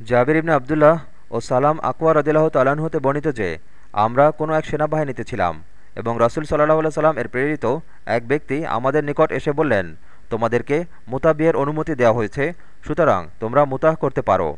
জাবির ইবনে আবদুল্লাহ ও সালাম আকওয়া রদিল্লাহ তালান হতে বর্ণিত যে, আমরা কোনো এক সেনাবাহিনীতে ছিলাম এবং রসুল সাল্লাহ সাল্লাম এর প্রেরিত এক ব্যক্তি আমাদের নিকট এসে বললেন, তোমাদেরকে মোতাবিয়ের অনুমতি দেওয়া হয়েছে, সুতরাং তোমরা মোতাহ করতে পারো।